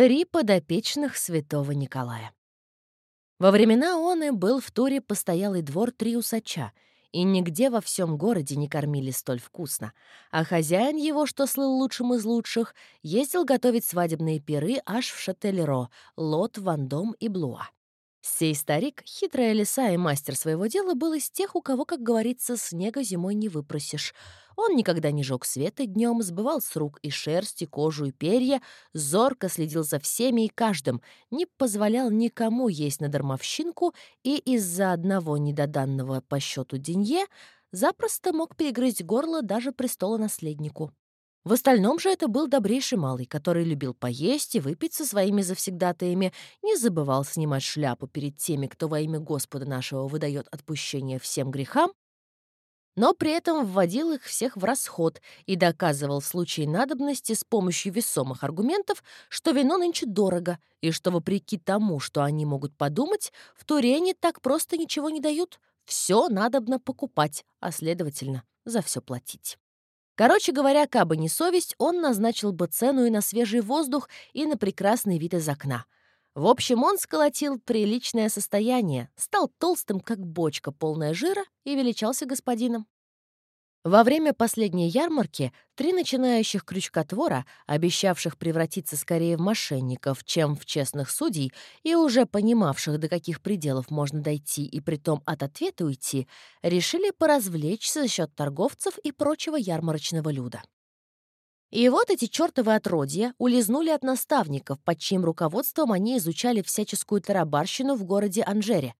Три подопечных святого Николая. Во времена он и был в туре постоялый двор три усача, и нигде во всем городе не кормили столь вкусно, а хозяин его, что слыл лучшим из лучших, ездил готовить свадебные пиры аж в Шателеро, Лот, Вандом и Блуа. Сей старик, хитрая лиса и мастер своего дела, был из тех, у кого, как говорится, снега зимой не выпросишь. Он никогда не жег света днем, сбывал с рук и шерсть, и кожу, и перья, зорко следил за всеми и каждым, не позволял никому есть на дармовщинку и из-за одного недоданного по счету денье запросто мог перегрызть горло даже престолонаследнику. В остальном же это был добрейший малый, который любил поесть и выпить со своими завсегдатаями, не забывал снимать шляпу перед теми, кто во имя Господа нашего выдает отпущение всем грехам, но при этом вводил их всех в расход и доказывал в случае надобности с помощью весомых аргументов, что вино нынче дорого, и что, вопреки тому, что они могут подумать, в Турене так просто ничего не дают. Все надобно покупать, а, следовательно, за все платить. Короче говоря, кабы не совесть, он назначил бы цену и на свежий воздух, и на прекрасный вид из окна. В общем, он сколотил приличное состояние, стал толстым, как бочка, полная жира, и величался господином. Во время последней ярмарки три начинающих крючкотвора, обещавших превратиться скорее в мошенников, чем в честных судей, и уже понимавших, до каких пределов можно дойти и притом от ответа уйти, решили поразвлечься за счет торговцев и прочего ярмарочного люда. И вот эти чертовы отродья улизнули от наставников, под чьим руководством они изучали всяческую тарабарщину в городе Анжере,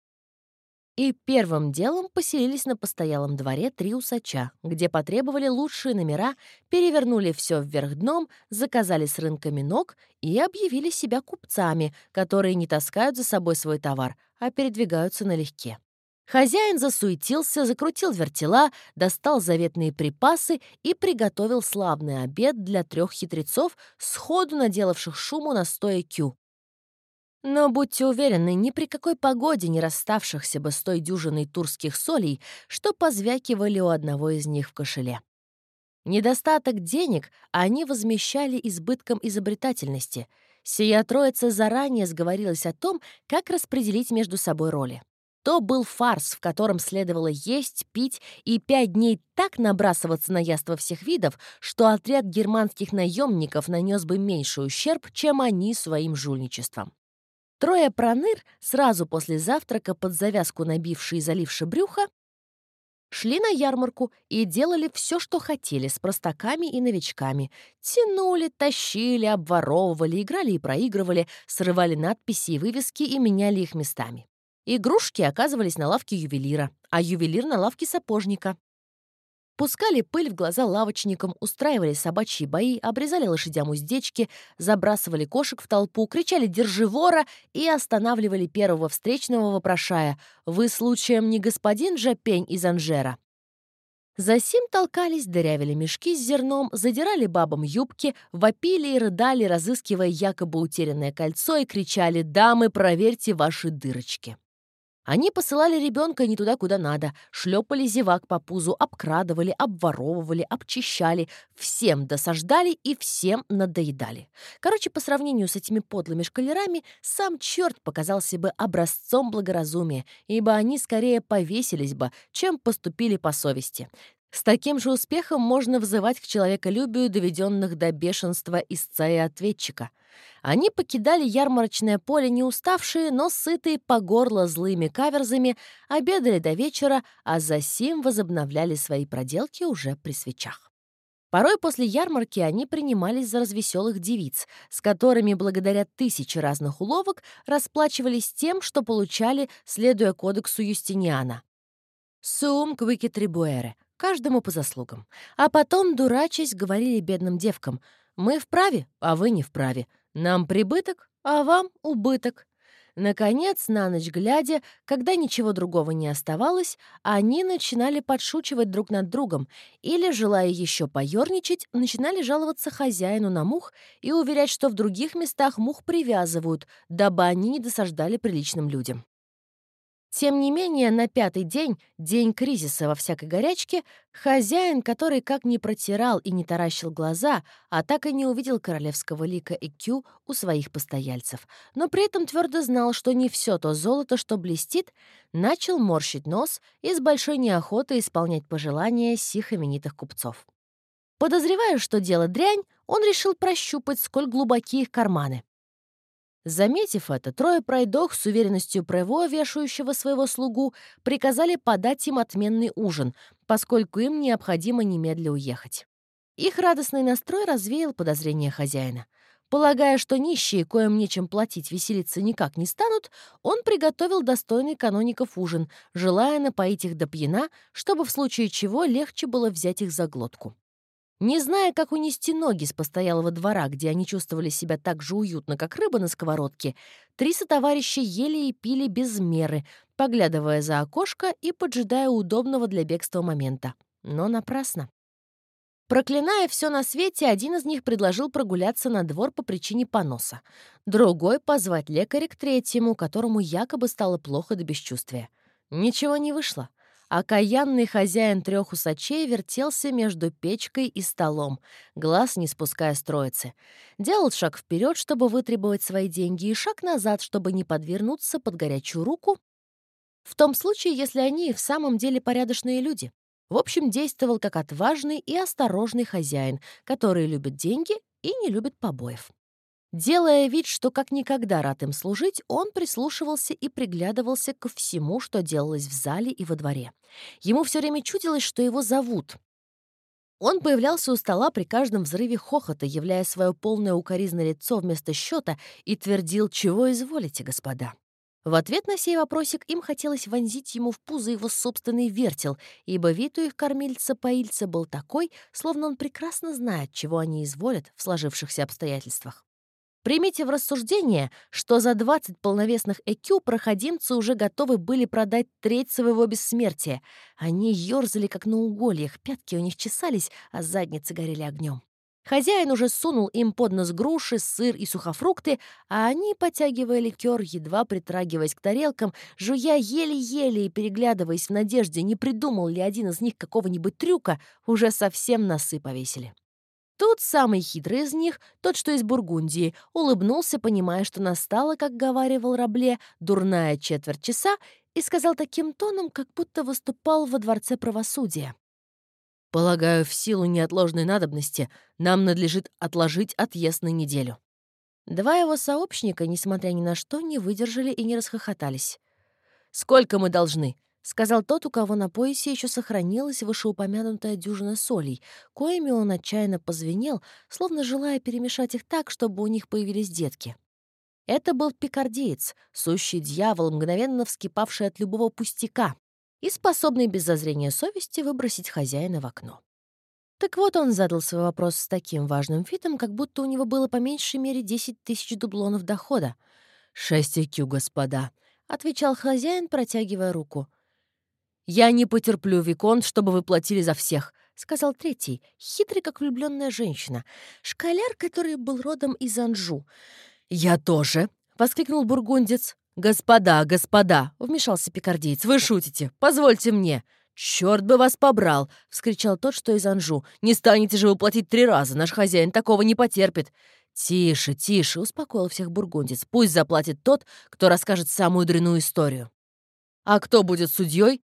и первым делом поселились на постоялом дворе три усача, где потребовали лучшие номера, перевернули все вверх дном, заказали с рынками ног и объявили себя купцами, которые не таскают за собой свой товар, а передвигаются налегке. Хозяин засуетился, закрутил вертела, достал заветные припасы и приготовил славный обед для трех хитрецов, сходу наделавших шуму на стое кю. Но будьте уверены, ни при какой погоде не расставшихся бы с той дюжиной турских солей, что позвякивали у одного из них в кошеле. Недостаток денег они возмещали избытком изобретательности. Сия троица заранее сговорилась о том, как распределить между собой роли. То был фарс, в котором следовало есть, пить и пять дней так набрасываться на яство всех видов, что отряд германских наемников нанес бы меньший ущерб, чем они своим жульничеством. Трое проныр, сразу после завтрака под завязку набившие и заливши брюхо, шли на ярмарку и делали все, что хотели с простаками и новичками. Тянули, тащили, обворовывали, играли и проигрывали, срывали надписи и вывески и меняли их местами. Игрушки оказывались на лавке ювелира, а ювелир на лавке сапожника. Пускали пыль в глаза лавочникам, устраивали собачьи бои, обрезали лошадям уздечки, забрасывали кошек в толпу, кричали «Держи вора!» и останавливали первого встречного, вопрошая «Вы случаем не господин же пень из Анжера?» Засим толкались, дырявили мешки с зерном, задирали бабам юбки, вопили и рыдали, разыскивая якобы утерянное кольцо, и кричали «Дамы, проверьте ваши дырочки!» Они посылали ребенка не туда, куда надо, шлепали зевак по пузу, обкрадывали, обворовывали, обчищали, всем досаждали и всем надоедали. Короче, по сравнению с этими подлыми шкалерами, сам черт показался бы образцом благоразумия, ибо они скорее повесились бы, чем поступили по совести. С таким же успехом можно взывать к человеколюбию доведенных до бешенства истца и ответчика. Они покидали ярмарочное поле не уставшие, но сытые по горло злыми каверзами, обедали до вечера, а за сим возобновляли свои проделки уже при свечах. Порой после ярмарки они принимались за развеселых девиц, с которыми, благодаря тысяче разных уловок, расплачивались тем, что получали, следуя кодексу Юстиниана. «Сум квики трибуэре» каждому по заслугам. А потом, дурачась, говорили бедным девкам, «Мы вправе, а вы не вправе. Нам прибыток, а вам убыток». Наконец, на ночь глядя, когда ничего другого не оставалось, они начинали подшучивать друг над другом или, желая еще поерничать, начинали жаловаться хозяину на мух и уверять, что в других местах мух привязывают, дабы они не досаждали приличным людям. Тем не менее, на пятый день, день кризиса во всякой горячке, хозяин, который как ни протирал и не таращил глаза, а так и не увидел королевского лика и кю у своих постояльцев, но при этом твердо знал, что не все то золото, что блестит, начал морщить нос и с большой неохотой исполнять пожелания сих именитых купцов. Подозревая, что дело дрянь, он решил прощупать, сколь глубоки их карманы. Заметив это, трое пройдох с уверенностью Прево, вешающего своего слугу, приказали подать им отменный ужин, поскольку им необходимо немедля уехать. Их радостный настрой развеял подозрения хозяина. Полагая, что нищие, коим нечем платить, веселиться никак не станут, он приготовил достойный каноников ужин, желая напоить их до пьяна, чтобы в случае чего легче было взять их за глотку. Не зная, как унести ноги с постоялого двора, где они чувствовали себя так же уютно, как рыба на сковородке, три сотоварища ели и пили без меры, поглядывая за окошко и поджидая удобного для бегства момента. Но напрасно. Проклиная все на свете, один из них предложил прогуляться на двор по причине поноса. Другой — позвать лекаря к третьему, которому якобы стало плохо до бесчувствия. Ничего не вышло. Окаянный хозяин трех усачей вертелся между печкой и столом, глаз не спуская с троицы. Делал шаг вперед, чтобы вытребовать свои деньги, и шаг назад, чтобы не подвернуться под горячую руку. В том случае, если они в самом деле порядочные люди. В общем, действовал как отважный и осторожный хозяин, который любит деньги и не любит побоев. Делая вид, что как никогда рад им служить, он прислушивался и приглядывался ко всему, что делалось в зале и во дворе. Ему все время чудилось, что его зовут. Он появлялся у стола при каждом взрыве хохота, являя свое полное укоризное лицо вместо счета и твердил «Чего изволите, господа?». В ответ на сей вопросик им хотелось вонзить ему в пузо его собственный вертел, ибо вид у их кормильца-поильца был такой, словно он прекрасно знает, чего они изволят в сложившихся обстоятельствах. Примите в рассуждение, что за 20 полновесных ЭКЮ проходимцы уже готовы были продать треть своего бессмертия. Они ёрзали, как на угольях, пятки у них чесались, а задницы горели огнем. Хозяин уже сунул им под нос груши, сыр и сухофрукты, а они, потягивая ликер, едва притрагиваясь к тарелкам, жуя еле-еле и переглядываясь в надежде, не придумал ли один из них какого-нибудь трюка, уже совсем носы повесили. Тут самый хитрый из них, тот, что из Бургундии, улыбнулся, понимая, что настала, как говаривал Рабле, дурная четверть часа, и сказал таким тоном, как будто выступал во Дворце правосудия. «Полагаю, в силу неотложной надобности нам надлежит отложить отъезд на неделю». Два его сообщника, несмотря ни на что, не выдержали и не расхохотались. «Сколько мы должны?» — сказал тот, у кого на поясе еще сохранилась вышеупомянутая дюжина солей, коими он отчаянно позвенел, словно желая перемешать их так, чтобы у них появились детки. Это был пикардиец, сущий дьявол, мгновенно вскипавший от любого пустяка и способный без зазрения совести выбросить хозяина в окно. Так вот он задал свой вопрос с таким важным видом, как будто у него было по меньшей мере 10 тысяч дублонов дохода. «Шесть IQ, господа», — отвечал хозяин, протягивая руку. «Я не потерплю, Виконт, чтобы вы платили за всех», — сказал третий, хитрый, как влюбленная женщина, школяр, который был родом из Анжу. «Я тоже», — воскликнул бургундец. «Господа, господа!» — вмешался пикардиец. «Вы шутите! Позвольте мне!» «Черт бы вас побрал!» — вскричал тот, что из Анжу. «Не станете же вы платить три раза! Наш хозяин такого не потерпит!» «Тише, тише!» — успокоил всех бургундец. «Пусть заплатит тот, кто расскажет самую дрянную историю». «А кто будет судьей? —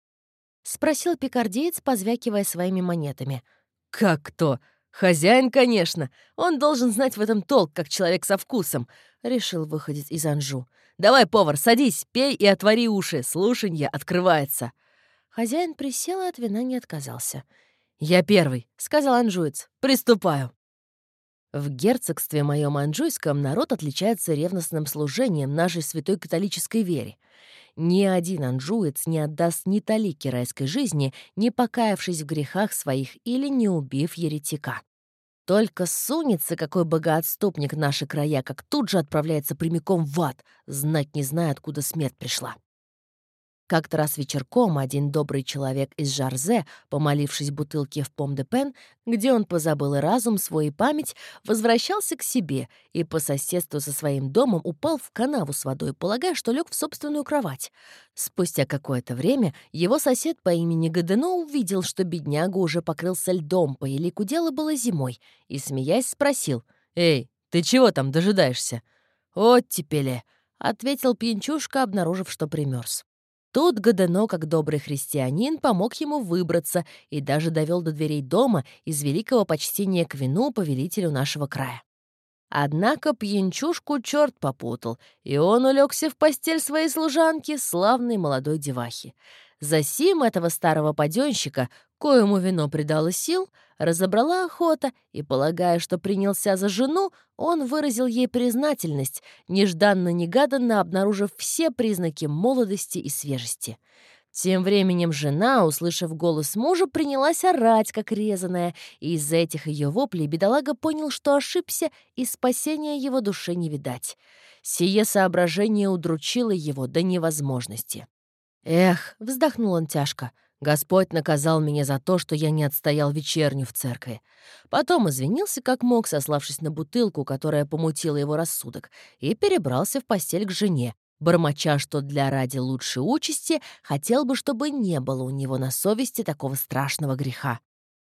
спросил пикардеец, позвякивая своими монетами. «Как кто? Хозяин, конечно. Он должен знать в этом толк, как человек со вкусом», — решил выходить из Анжу. «Давай, повар, садись, пей и отвори уши. Слушанье открывается». Хозяин присел и от вина не отказался. «Я первый», — сказал анжуец. «Приступаю». В герцогстве моем анжуйском народ отличается ревностным служением нашей святой католической вере — ни один анжуец не отдаст ни талики райской жизни, не покаявшись в грехах своих или не убив еретика. Только сунется какой богоотступник наши края, как тут же отправляется прямиком в ад, знать не зная, откуда смерть пришла. Как-то раз вечерком один добрый человек из Жарзе, помолившись бутылке в Пом-де-Пен, где он позабыл и разум свой и память, возвращался к себе и по соседству со своим домом упал в канаву с водой, полагая, что лег в собственную кровать. Спустя какое-то время его сосед по имени Гадено увидел, что бедняга уже покрылся льдом, по елику дело было зимой, и, смеясь, спросил, «Эй, ты чего там дожидаешься?» «Оттепели», — ответил пьянчушка, обнаружив, что примерз. Тут Годено, как добрый христианин, помог ему выбраться и даже довел до дверей дома из великого почтения к вину повелителю нашего края. Однако пьянчушку черт попутал, и он улегся в постель своей служанки, славной молодой девахи. Засим этого старого паденщика, коему вино придало сил, разобрала охота, и, полагая, что принялся за жену, он выразил ей признательность, нежданно-негаданно обнаружив все признаки молодости и свежести. Тем временем жена, услышав голос мужа, принялась орать, как резаная, и из-за этих ее воплей бедолага понял, что ошибся, и спасения его душе не видать. Сие соображение удручило его до невозможности. «Эх», — вздохнул он тяжко, — «Господь наказал меня за то, что я не отстоял вечерню в церкви». Потом извинился как мог, сославшись на бутылку, которая помутила его рассудок, и перебрался в постель к жене, бормоча, что для ради лучшей участи хотел бы, чтобы не было у него на совести такого страшного греха.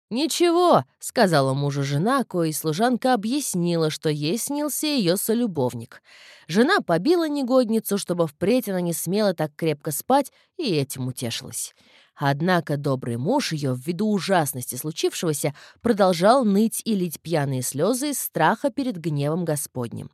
«Ничего», — сказала мужу жена, коей служанка объяснила, что ей снился ее солюбовник. Жена побила негодницу, чтобы впредь она не смела так крепко спать, и этим утешилась. Однако добрый муж ее, ввиду ужасности случившегося, продолжал ныть и лить пьяные слезы из страха перед гневом Господним.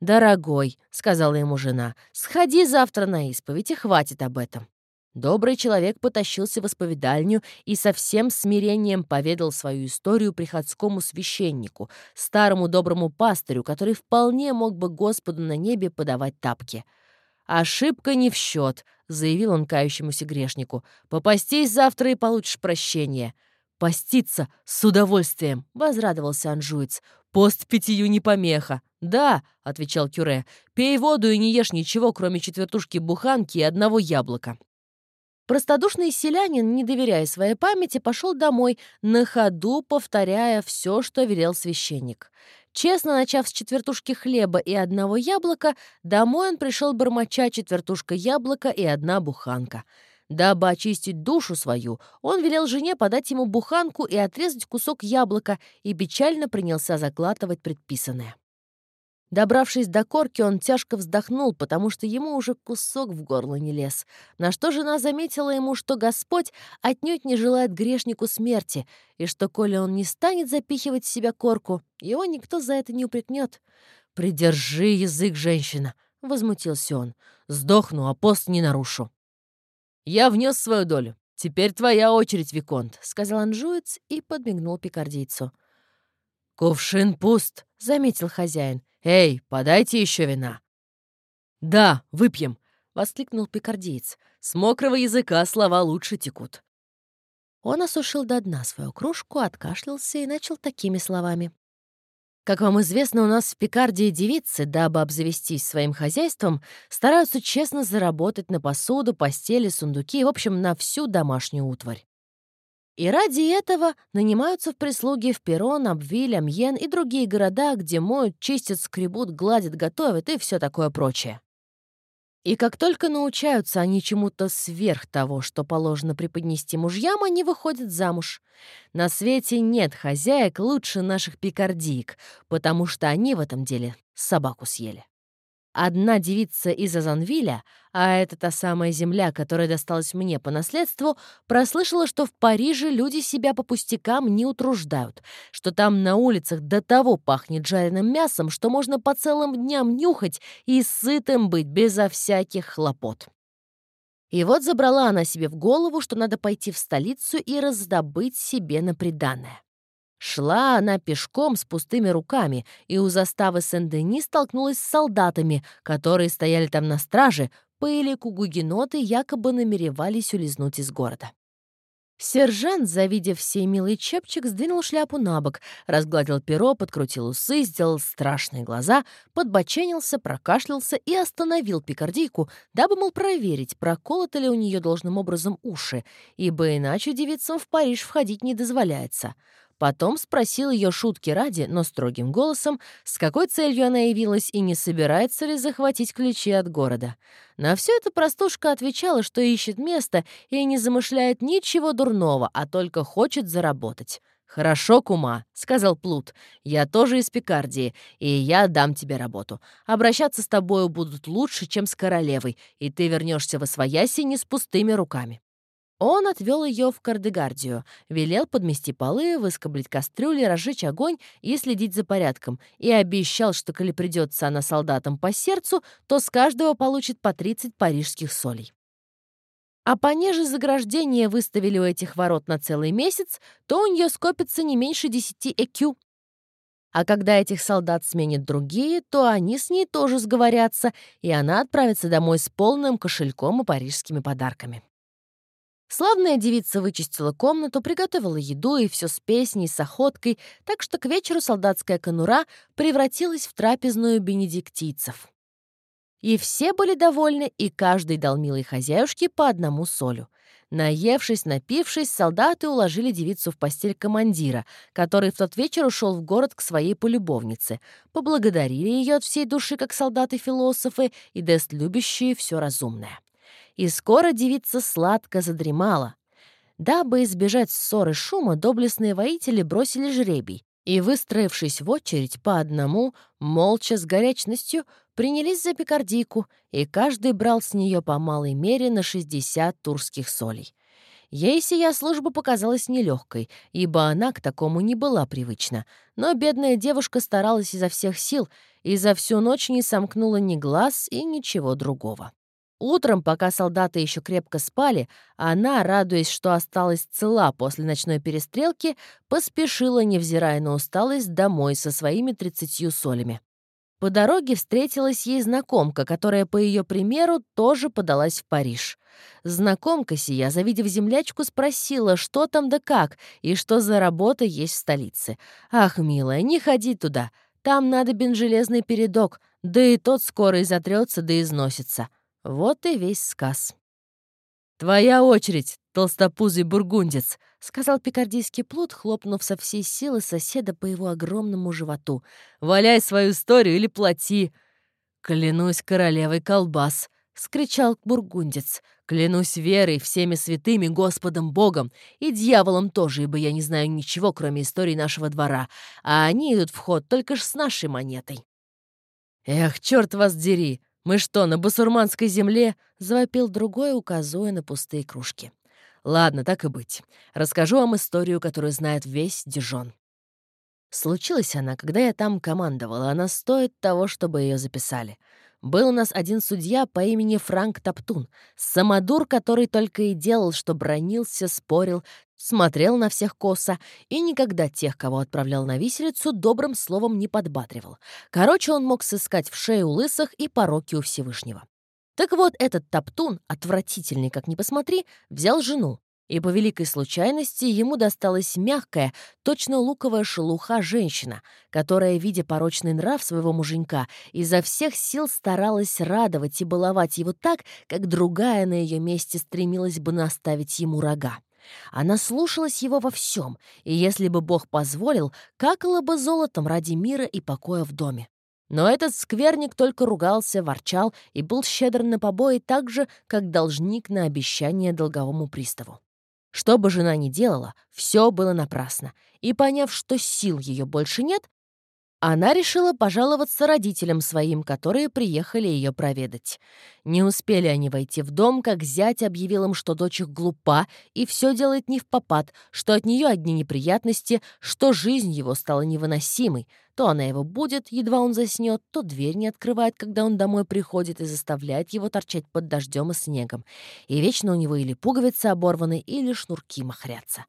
«Дорогой», — сказала ему жена, — «сходи завтра на исповедь, и хватит об этом». Добрый человек потащился в исповедальню и со всем смирением поведал свою историю приходскому священнику, старому доброму пастырю, который вполне мог бы Господу на небе подавать тапки. «Ошибка не в счет», — заявил он кающемуся грешнику. «Попастись завтра и получишь прощение». «Поститься с удовольствием», — возрадовался анжуец. «Пост питью не помеха». «Да», — отвечал Кюре, — «пей воду и не ешь ничего, кроме четвертушки буханки и одного яблока». Простодушный селянин, не доверяя своей памяти, пошел домой, на ходу повторяя все, что велел священник. Честно начав с четвертушки хлеба и одного яблока, домой он пришел бормоча четвертушка яблока и одна буханка. Дабы очистить душу свою, он велел жене подать ему буханку и отрезать кусок яблока и печально принялся заглатывать предписанное. Добравшись до корки, он тяжко вздохнул, потому что ему уже кусок в горло не лез. На что жена заметила ему, что Господь отнюдь не желает грешнику смерти, и что, коли он не станет запихивать в себя корку, его никто за это не упрекнет. «Придержи язык, женщина!» — возмутился он. «Сдохну, а пост не нарушу». «Я внес свою долю. Теперь твоя очередь, Виконт», — сказал анжуец и подмигнул пикардийцу. «Кувшин пуст», — заметил хозяин. «Эй, подайте еще вина!» «Да, выпьем!» — воскликнул пикардеец. «С мокрого языка слова лучше текут». Он осушил до дна свою кружку, откашлялся и начал такими словами. Как вам известно, у нас в Пикардии девицы, дабы обзавестись своим хозяйством, стараются честно заработать на посуду, постели, сундуки, в общем, на всю домашнюю утварь. И ради этого нанимаются в прислуги в Перон, Абвиль, Амьен и другие города, где моют, чистят, скребут, гладят, готовят и все такое прочее. И как только научаются они чему-то сверх того, что положено преподнести мужьям, они выходят замуж. На свете нет хозяек лучше наших пикардиек, потому что они в этом деле собаку съели. Одна девица из Азанвиля, а это та самая земля, которая досталась мне по наследству, прослышала, что в Париже люди себя по пустякам не утруждают, что там на улицах до того пахнет жареным мясом, что можно по целым дням нюхать и сытым быть безо всяких хлопот. И вот забрала она себе в голову, что надо пойти в столицу и раздобыть себе на приданное. Шла она пешком с пустыми руками, и у заставы Сен-Дени столкнулась с солдатами, которые стояли там на страже, по элику якобы намеревались улизнуть из города. Сержант, завидев сей милый чепчик, сдвинул шляпу на бок, разгладил перо, подкрутил усы, сделал страшные глаза, подбоченился, прокашлялся и остановил пикардийку, дабы, мол, проверить, проколоты ли у нее должным образом уши, ибо иначе девицам в Париж входить не дозволяется. Потом спросил ее шутки ради, но строгим голосом, с какой целью она явилась и не собирается ли захватить ключи от города. На все это простушка отвечала, что ищет место и не замышляет ничего дурного, а только хочет заработать. «Хорошо, кума», — сказал Плут. «Я тоже из Пикардии, и я дам тебе работу. Обращаться с тобою будут лучше, чем с королевой, и ты вернешься во свояси не с пустыми руками». Он отвел ее в Кардегардию, велел подмести полы, выскоблить кастрюли, разжечь огонь и следить за порядком, и обещал, что, коли придется она солдатам по сердцу, то с каждого получит по 30 парижских солей. А понеже заграждение выставили у этих ворот на целый месяц, то у нее скопится не меньше 10 экю. А когда этих солдат сменят другие, то они с ней тоже сговорятся, и она отправится домой с полным кошельком и парижскими подарками. Славная девица вычистила комнату, приготовила еду и все с песней, с охоткой, так что к вечеру солдатская конура превратилась в трапезную бенедиктийцев. И все были довольны, и каждый дал милой хозяюшке по одному солю. Наевшись, напившись, солдаты уложили девицу в постель командира, который в тот вечер ушел в город к своей полюбовнице, поблагодарили ее от всей души, как солдаты-философы и дест любящие все разумное и скоро девица сладко задремала. Дабы избежать ссоры шума, доблестные воители бросили жребий и, выстроившись в очередь по одному, молча с горячностью, принялись за пикардийку, и каждый брал с нее по малой мере на 60 турских солей. Ей сия служба показалась нелегкой, ибо она к такому не была привычна. Но бедная девушка старалась изо всех сил и за всю ночь не сомкнула ни глаз и ничего другого. Утром, пока солдаты еще крепко спали, она, радуясь, что осталась цела после ночной перестрелки, поспешила, невзирая на усталость, домой со своими тридцатью солями. По дороге встретилась ей знакомка, которая, по ее примеру, тоже подалась в Париж. Знакомка сия, завидев землячку, спросила, что там да как, и что за работа есть в столице. «Ах, милая, не ходи туда, там надо бен железный передок, да и тот скоро изотрется да износится». Вот и весь сказ. «Твоя очередь, толстопузый бургундец», — сказал пикардийский плут, хлопнув со всей силы соседа по его огромному животу. «Валяй свою историю или плати!» «Клянусь королевой колбас!» — скричал бургундец. «Клянусь верой, всеми святыми, Господом Богом и дьяволом тоже, ибо я не знаю ничего, кроме истории нашего двора, а они идут в ход только ж с нашей монетой». «Эх, черт вас дери!» «Мы что, на басурманской земле?» — завопил другой, указывая на пустые кружки. «Ладно, так и быть. Расскажу вам историю, которую знает весь Дижон. Случилась она, когда я там командовала. Она стоит того, чтобы ее записали. Был у нас один судья по имени Франк Топтун, самодур, который только и делал, что бронился, спорил, смотрел на всех косо и никогда тех, кого отправлял на виселицу, добрым словом не подбатривал. Короче, он мог сыскать в шею лысых и пороки у Всевышнего. Так вот, этот Топтун, отвратительный, как ни посмотри, взял жену, и по великой случайности ему досталась мягкая, точно луковая шелуха женщина, которая, видя порочный нрав своего муженька, изо всех сил старалась радовать и баловать его так, как другая на ее месте стремилась бы наставить ему рога. Она слушалась его во всем, и если бы Бог позволил, какала бы золотом ради мира и покоя в доме. Но этот скверник только ругался, ворчал и был щедр на побои так же, как должник на обещание долговому приставу. Что бы жена ни делала, все было напрасно, и, поняв, что сил ее больше нет, она решила пожаловаться родителям своим, которые приехали ее проведать. Не успели они войти в дом, как зять объявил им, что дочь их глупа и все делает не в попад, что от нее одни неприятности, что жизнь его стала невыносимой. То она его будет, едва он заснет, то дверь не открывает, когда он домой приходит и заставляет его торчать под дождем и снегом. И вечно у него или пуговицы оборваны, или шнурки махрятся.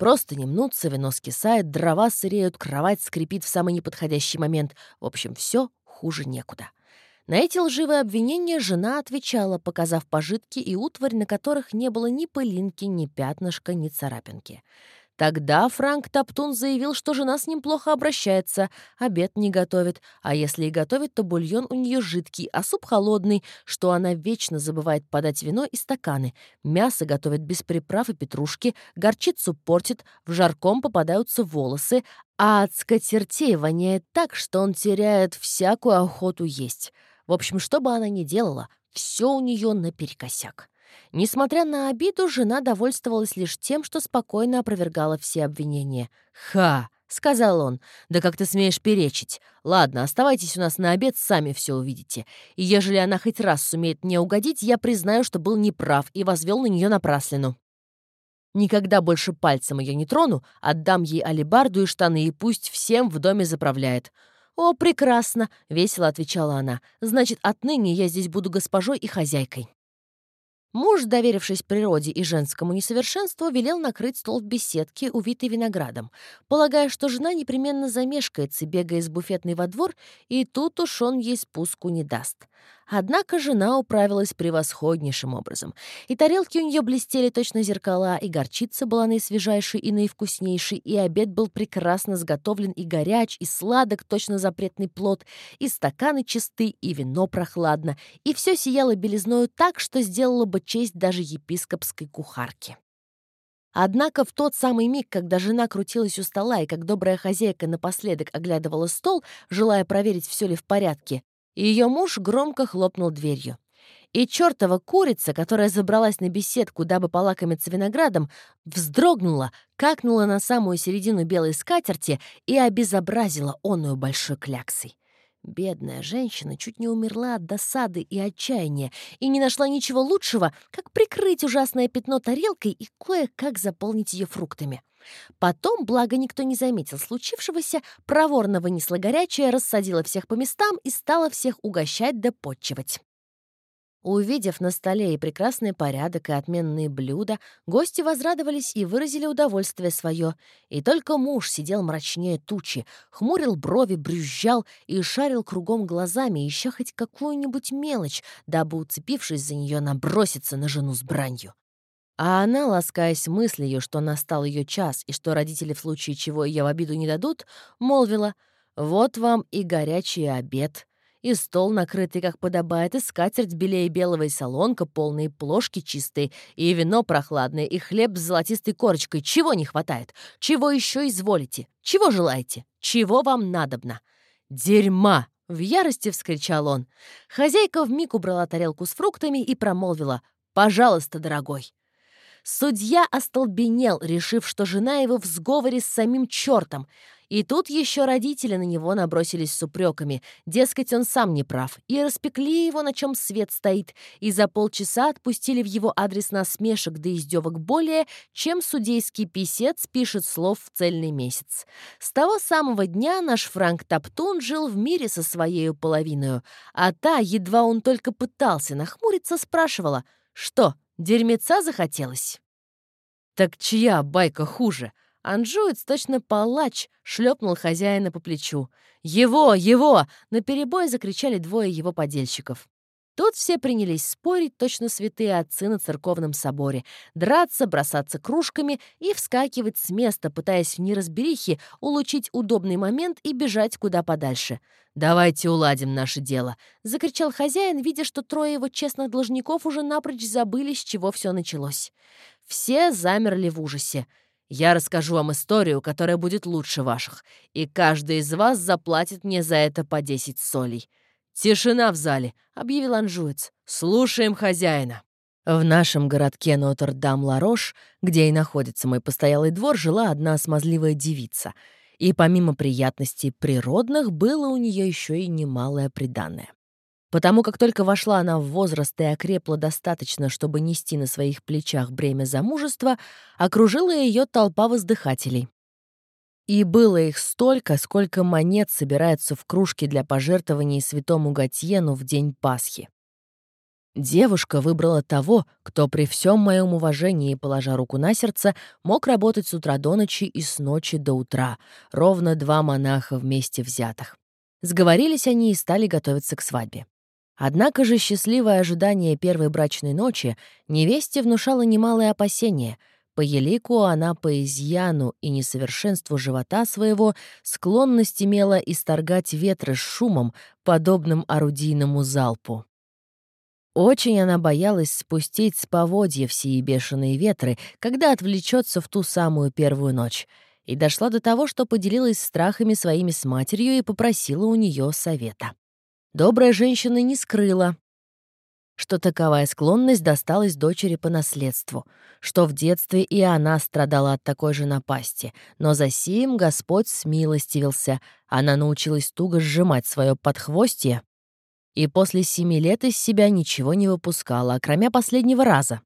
Просто не мнутся, вино скисает, дрова сыреют, кровать скрипит в самый неподходящий момент. В общем, все хуже некуда. На эти лживые обвинения жена отвечала, показав пожитки и утварь, на которых не было ни пылинки, ни пятнышка, ни царапинки. Тогда Франк Топтун заявил, что жена с ним плохо обращается, обед не готовит, а если и готовит, то бульон у нее жидкий, а суп холодный, что она вечно забывает подать вино и стаканы, мясо готовит без приправ и петрушки, горчицу портит, в жарком попадаются волосы, а от скатертей воняет так, что он теряет всякую охоту есть. В общем, что бы она ни делала, все у нее наперекосяк. Несмотря на обиду, жена довольствовалась лишь тем, что спокойно опровергала все обвинения. «Ха!» — сказал он. «Да как ты смеешь перечить? Ладно, оставайтесь у нас на обед, сами все увидите. И ежели она хоть раз сумеет мне угодить, я признаю, что был неправ и возвел на нее напраслину. Никогда больше пальцем ее не трону, отдам ей алебарду и штаны, и пусть всем в доме заправляет». «О, прекрасно!» — весело отвечала она. «Значит, отныне я здесь буду госпожой и хозяйкой». Муж, доверившись природе и женскому несовершенству, велел накрыть стол в беседке, увитой виноградом, полагая, что жена непременно замешкается, бегая из буфетной во двор, и тут уж он ей спуску не даст. Однако жена управилась превосходнейшим образом. И тарелки у нее блестели точно зеркала, и горчица была наисвежайшей и наивкуснейшей, и обед был прекрасно сготовлен и горяч, и сладок, точно запретный плод, и стаканы чисты, и вино прохладно, и все сияло белизною так, что сделало бы честь даже епископской кухарке. Однако в тот самый миг, когда жена крутилась у стола и как добрая хозяйка напоследок оглядывала стол, желая проверить, все ли в порядке, ее муж громко хлопнул дверью. И чертова курица, которая забралась на беседку, дабы полакомиться виноградом, вздрогнула, какнула на самую середину белой скатерти и обезобразила оную большой кляксой. Бедная женщина чуть не умерла от досады и отчаяния и не нашла ничего лучшего, как прикрыть ужасное пятно тарелкой и кое-как заполнить ее фруктами. Потом, благо никто не заметил случившегося, проворно вынесла горячее, рассадила всех по местам и стала всех угощать да подчивать. Увидев на столе и прекрасный порядок, и отменные блюда, гости возрадовались и выразили удовольствие свое. И только муж сидел мрачнее тучи, хмурил брови, брюзжал и шарил кругом глазами, ища хоть какую-нибудь мелочь, дабы, уцепившись за нее, наброситься на жену с бранью. А она, ласкаясь мыслью, что настал ее час и что родители в случае чего ее в обиду не дадут, молвила «Вот вам и горячий обед, и стол накрытый, как подобает, и скатерть белее белого, и солонка, полные плошки чистые, и вино прохладное, и хлеб с золотистой корочкой. Чего не хватает? Чего еще изволите? Чего желаете? Чего вам надобно?» «Дерьма!» — в ярости вскричал он. Хозяйка вмиг убрала тарелку с фруктами и промолвила «Пожалуйста, дорогой». Судья остолбенел, решив, что жена его в сговоре с самим чертом. И тут еще родители на него набросились с упреками. Дескать, он сам не прав. И распекли его, на чем свет стоит. И за полчаса отпустили в его адрес насмешек да издевок более, чем судейский писец пишет слов в цельный месяц. С того самого дня наш Франк Топтун жил в мире со своей половиной, А та, едва он только пытался нахмуриться, спрашивала, что, Дерьмеца захотелось? Так чья байка хуже? Анжуец, точно палач, шлепнул хозяина по плечу. «Его! Его!» — наперебой закричали двое его подельщиков. Тут все принялись спорить, точно святые отцы на церковном соборе, драться, бросаться кружками и вскакивать с места, пытаясь в неразберихе улучшить удобный момент и бежать куда подальше. «Давайте уладим наше дело», — закричал хозяин, видя, что трое его честных должников уже напрочь забыли, с чего все началось. Все замерли в ужасе. «Я расскажу вам историю, которая будет лучше ваших, и каждый из вас заплатит мне за это по десять солей». «Тишина в зале», — объявил анжуец. «Слушаем хозяина». В нашем городке Нотр-Дам-Ларош, где и находится мой постоялый двор, жила одна смазливая девица. И помимо приятностей природных, было у нее еще и немалое приданное. Потому как только вошла она в возраст и окрепла достаточно, чтобы нести на своих плечах бремя замужества, окружила ее толпа воздыхателей. И было их столько, сколько монет собирается в кружке для пожертвований святому Гатьену в день Пасхи. Девушка выбрала того, кто при всем моем уважении, положа руку на сердце, мог работать с утра до ночи и с ночи до утра, ровно два монаха вместе взятых. Сговорились они и стали готовиться к свадьбе. Однако же счастливое ожидание первой брачной ночи невесте внушало немалое опасение. По елику она по изъяну и несовершенству живота своего склонность имела исторгать ветры с шумом, подобным орудийному залпу. Очень она боялась спустить с поводья все бешеные ветры, когда отвлечется в ту самую первую ночь, и дошла до того, что поделилась страхами своими с матерью и попросила у нее совета. Добрая женщина не скрыла, что таковая склонность досталась дочери по наследству, что в детстве и она страдала от такой же напасти, но за сим Господь смилостивился, она научилась туго сжимать свое подхвостье и после семи лет из себя ничего не выпускала, кроме последнего раза,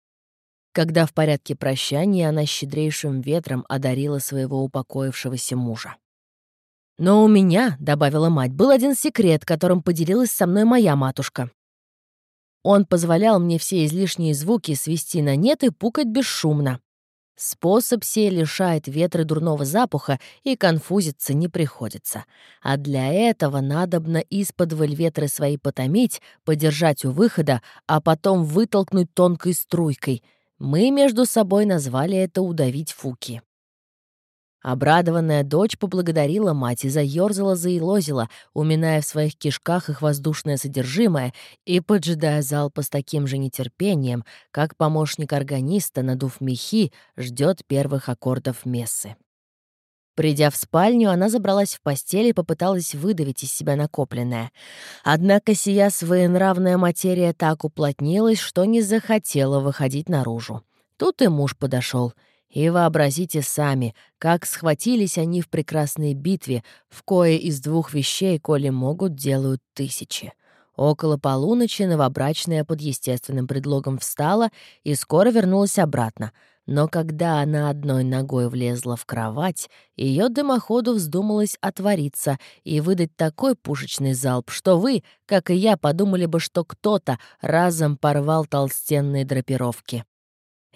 когда в порядке прощания она щедрейшим ветром одарила своего упокоившегося мужа. «Но у меня», — добавила мать, — «был один секрет, которым поделилась со мной моя матушка. Он позволял мне все излишние звуки свести на нет и пукать бесшумно. Способ сей лишает ветра дурного запаха, и конфузиться не приходится. А для этого надобно исподволь ветры свои потомить, подержать у выхода, а потом вытолкнуть тонкой струйкой. Мы между собой назвали это «удавить фуки». Обрадованная дочь поблагодарила мать и заёрзала, заилозила, уминая в своих кишках их воздушное содержимое и поджидая залпа с таким же нетерпением, как помощник органиста, надув мехи, ждет первых аккордов мессы. Придя в спальню, она забралась в постель и попыталась выдавить из себя накопленное. Однако сия своенравная материя так уплотнилась, что не захотела выходить наружу. Тут и муж подошел — и вообразите сами, как схватились они в прекрасной битве, в кое из двух вещей, коли могут, делают тысячи. Около полуночи новобрачная под естественным предлогом встала и скоро вернулась обратно. Но когда она одной ногой влезла в кровать, ее дымоходу вздумалось отвориться и выдать такой пушечный залп, что вы, как и я, подумали бы, что кто-то разом порвал толстенные драпировки.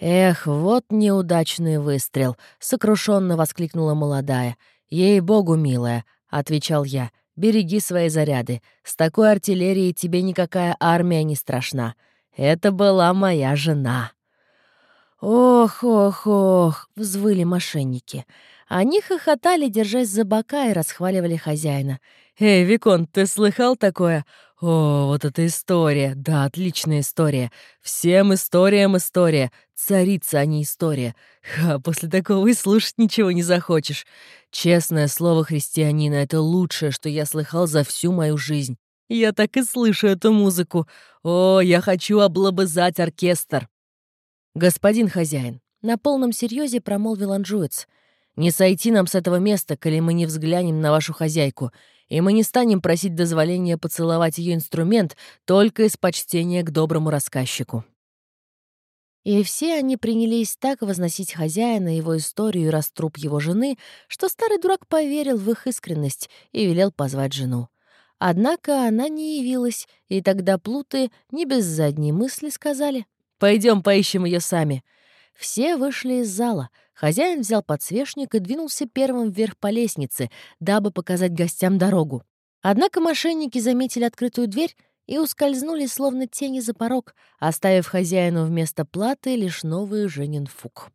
«Эх, вот неудачный выстрел!» — сокрушенно воскликнула молодая. «Ей-богу, милая!» — отвечал я. «Береги свои заряды. С такой артиллерией тебе никакая армия не страшна. Это была моя жена». «Ох, ох, ох!» — взвыли мошенники. Они хохотали, держась за бока, и расхваливали хозяина. «Эй, Викон, ты слыхал такое? О, вот эта история! Да, отличная история! Всем историям история! Царица, а не история! Ха, после такого и слушать ничего не захочешь! Честное слово христианина — это лучшее, что я слыхал за всю мою жизнь. Я так и слышу эту музыку. О, я хочу облобызать оркестр!» «Господин хозяин», — на полном серьезе промолвил анжуец, «не сойти нам с этого места, коли мы не взглянем на вашу хозяйку, и мы не станем просить дозволения поцеловать ее инструмент только из почтения к доброму рассказчику». И все они принялись так возносить хозяина, его историю и раструб его жены, что старый дурак поверил в их искренность и велел позвать жену. Однако она не явилась, и тогда плуты не без задней мысли сказали «Пойдем поищем ее сами». Все вышли из зала. Хозяин взял подсвечник и двинулся первым вверх по лестнице, дабы показать гостям дорогу. Однако мошенники заметили открытую дверь и ускользнули, словно тени за порог, оставив хозяину вместо платы лишь новый Женин фук.